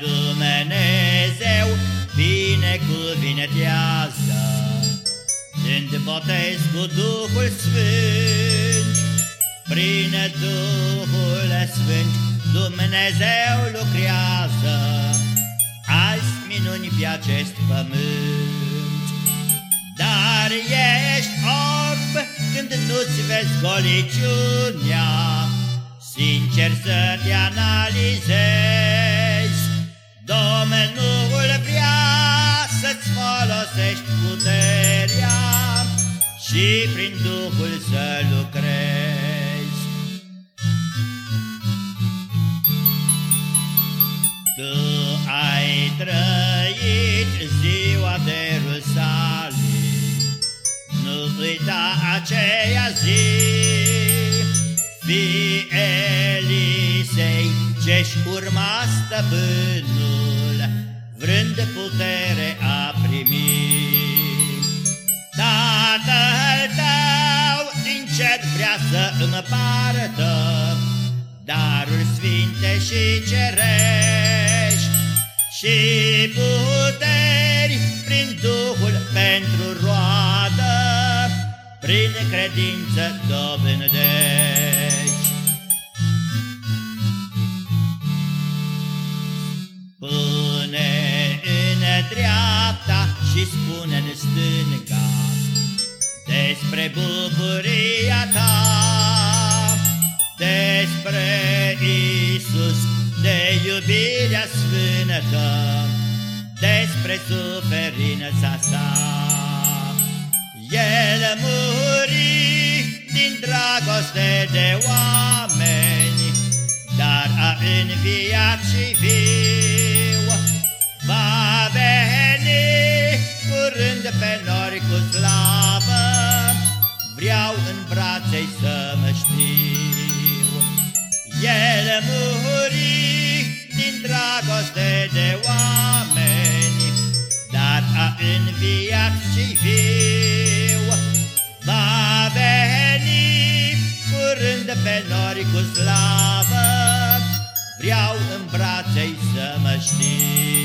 Dumnezeu binecuvintează Când botez cu Duhul Sfânt Prin Duhul Sfânt Dumnezeu lucrează. Azi minuni pe acest pământ. Dar ești orb când nu-ți vezi goliciunea. Sincer să te analizezi folosești puterea Și prin Duhul să lucrezi Tu ai trăit ziua de Rusalim Nu uita aceea zi Fii Elisei ce-și urma stăpânul, Vrând putere a primi. Împartă Daruri sfinte și cerești Și puteri prin Duhul pentru roadă, Prin credință dobândești. dreapta și spune în stânga Despre bucuria ta Despre Isus, de iubirea sfântă Despre suferința sa El muri din dragoste de oameni Dar a înviat și viu Va veni curând pe nori cu slavă, Vreau în braței să mă știu. El muri din dragoste de oameni, Dar a înviat și viu. Va veni curând pe nori cu slavă, Vreau în braței să mă știu.